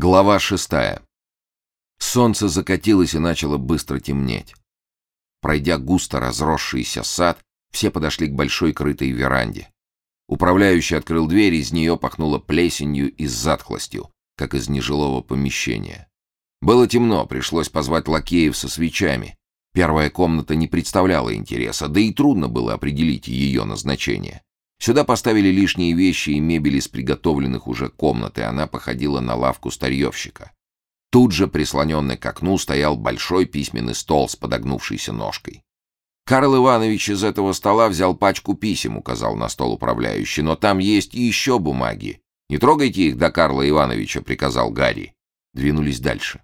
Глава шестая. Солнце закатилось и начало быстро темнеть. Пройдя густо разросшийся сад, все подошли к большой крытой веранде. Управляющий открыл дверь, из нее пахнуло плесенью и затхлостью, как из нежилого помещения. Было темно, пришлось позвать лакеев со свечами. Первая комната не представляла интереса, да и трудно было определить ее назначение. Сюда поставили лишние вещи и мебель из приготовленных уже комнат, и она походила на лавку старьевщика. Тут же, прислоненный к окну, стоял большой письменный стол с подогнувшейся ножкой. «Карл Иванович из этого стола взял пачку писем», — указал на стол управляющий, «но там есть и еще бумаги. Не трогайте их до Карла Ивановича», — приказал Гарри. Двинулись дальше.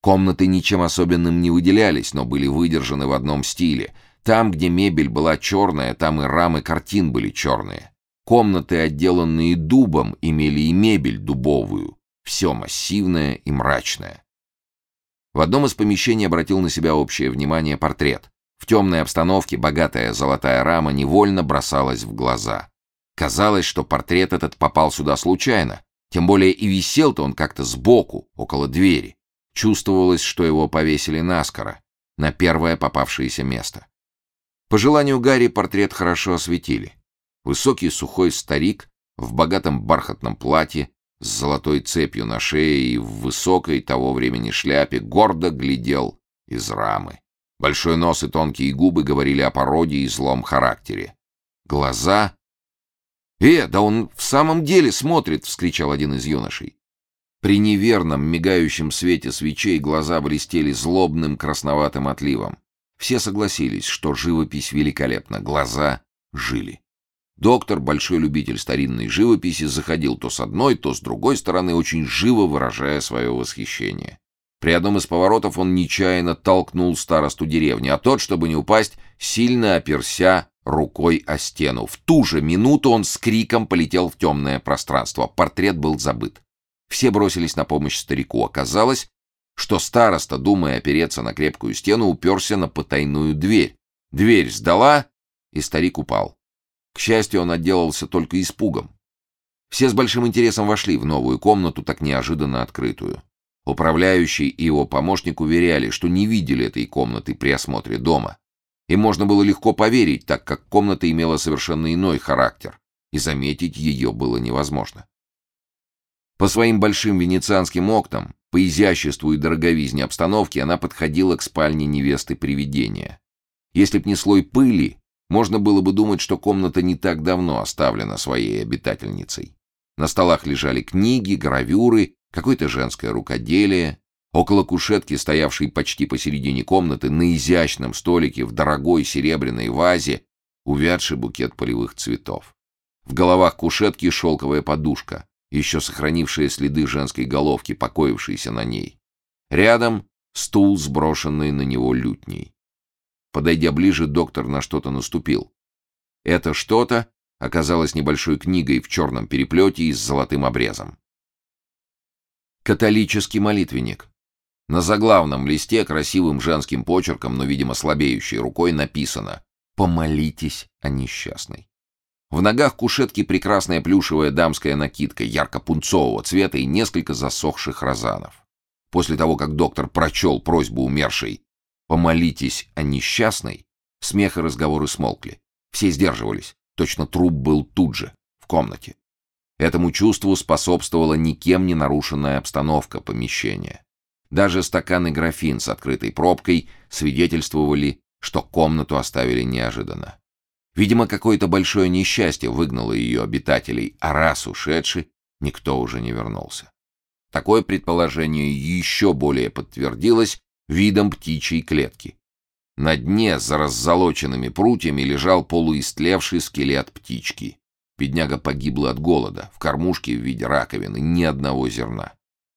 Комнаты ничем особенным не выделялись, но были выдержаны в одном стиле — там, где мебель была черная, там и рамы картин были черные. Комнаты, отделанные дубом, имели и мебель дубовую. Все массивное и мрачное. В одном из помещений обратил на себя общее внимание портрет. В темной обстановке богатая золотая рама невольно бросалась в глаза. Казалось, что портрет этот попал сюда случайно, тем более и висел-то он как-то сбоку, около двери. Чувствовалось, что его повесили наскоро, на первое попавшееся место. По желанию Гарри портрет хорошо осветили. Высокий сухой старик в богатом бархатном платье, с золотой цепью на шее и в высокой того времени шляпе гордо глядел из рамы. Большой нос и тонкие губы говорили о породе и злом характере. Глаза... «Э, да он в самом деле смотрит!» — вскричал один из юношей. При неверном, мигающем свете свечей глаза блестели злобным красноватым отливом. Все согласились, что живопись великолепна, глаза жили. Доктор, большой любитель старинной живописи, заходил то с одной, то с другой стороны, очень живо выражая свое восхищение. При одном из поворотов он нечаянно толкнул старосту деревни, а тот, чтобы не упасть, сильно оперся рукой о стену. В ту же минуту он с криком полетел в темное пространство. Портрет был забыт. Все бросились на помощь старику. Оказалось, что староста, думая опереться на крепкую стену, уперся на потайную дверь. Дверь сдала, и старик упал. К счастью, он отделался только испугом. Все с большим интересом вошли в новую комнату, так неожиданно открытую. Управляющий и его помощник уверяли, что не видели этой комнаты при осмотре дома. И можно было легко поверить, так как комната имела совершенно иной характер, и заметить ее было невозможно. По своим большим венецианским окнам по изяществу и дороговизне обстановки она подходила к спальне невесты привидения. Если б не слой пыли, можно было бы думать, что комната не так давно оставлена своей обитательницей. На столах лежали книги, гравюры, какое-то женское рукоделие. Около кушетки, стоявшей почти посередине комнаты, на изящном столике в дорогой серебряной вазе, увядший букет полевых цветов. В головах кушетки шелковая подушка еще сохранившая следы женской головки, покоившейся на ней. Рядом стул, сброшенный на него лютней. Подойдя ближе, доктор на что-то наступил. Это что-то оказалось небольшой книгой в черном переплете и с золотым обрезом. Католический молитвенник. На заглавном листе красивым женским почерком, но, видимо, слабеющей рукой написано «Помолитесь о несчастной». В ногах кушетки прекрасная плюшевая дамская накидка ярко-пунцового цвета и несколько засохших розанов. После того, как доктор прочел просьбу умершей «помолитесь о несчастной», смех и разговоры смолкли. Все сдерживались. Точно труп был тут же, в комнате. Этому чувству способствовала никем не нарушенная обстановка помещения. Даже стакан и графин с открытой пробкой свидетельствовали, что комнату оставили неожиданно. Видимо, какое-то большое несчастье выгнало ее обитателей, а раз ушедший, никто уже не вернулся. Такое предположение еще более подтвердилось видом птичьей клетки. На дне за раззолоченными прутьями лежал полуистлевший скелет птички. Бедняга погибла от голода, в кормушке в виде раковины, ни одного зерна.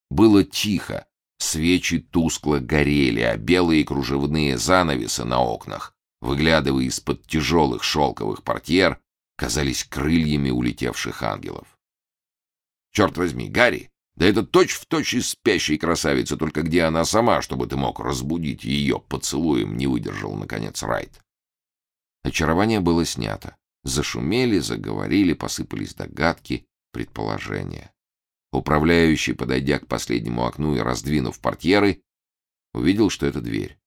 Было тихо, свечи тускло горели, а белые кружевные занавесы на окнах выглядывая из-под тяжелых шелковых портьер, казались крыльями улетевших ангелов. «Черт возьми, Гарри, да это точь-в-точь точь из спящей красавицы, только где она сама, чтобы ты мог разбудить ее поцелуем?» — не выдержал, наконец, Райт. Очарование было снято. Зашумели, заговорили, посыпались догадки, предположения. Управляющий, подойдя к последнему окну и раздвинув портьеры, увидел, что это дверь.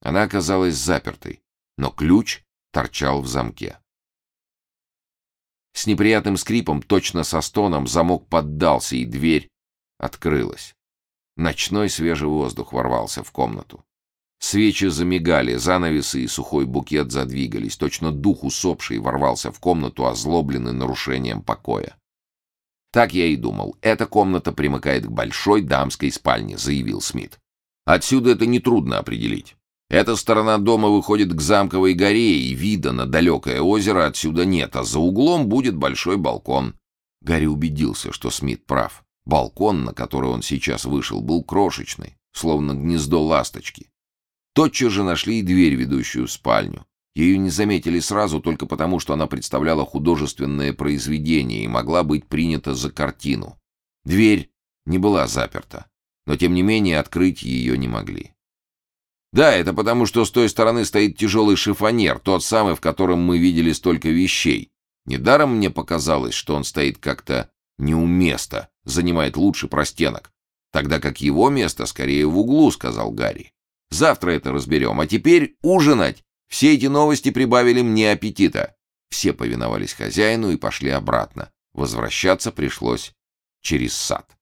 Она оказалась запертой, но ключ торчал в замке. С неприятным скрипом, точно со стоном, замок поддался, и дверь открылась. Ночной свежий воздух ворвался в комнату. Свечи замигали, занавесы и сухой букет задвигались. Точно дух усопший ворвался в комнату, озлобленный нарушением покоя. «Так я и думал. Эта комната примыкает к большой дамской спальне», — заявил Смит. «Отсюда это нетрудно определить. Эта сторона дома выходит к замковой горе, и вида на далекое озеро отсюда нет, а за углом будет большой балкон». Гарри убедился, что Смит прав. Балкон, на который он сейчас вышел, был крошечный, словно гнездо ласточки. Тотчас же нашли и дверь, ведущую в спальню. Ее не заметили сразу только потому, что она представляла художественное произведение и могла быть принята за картину. Дверь не была заперта, но тем не менее открыть ее не могли. Да, это потому, что с той стороны стоит тяжелый шифонер, тот самый, в котором мы видели столько вещей. Недаром мне показалось, что он стоит как-то не у места, занимает лучше простенок. Тогда как его место скорее в углу, сказал Гарри. Завтра это разберем. А теперь ужинать. Все эти новости прибавили мне аппетита. Все повиновались хозяину и пошли обратно. Возвращаться пришлось через сад.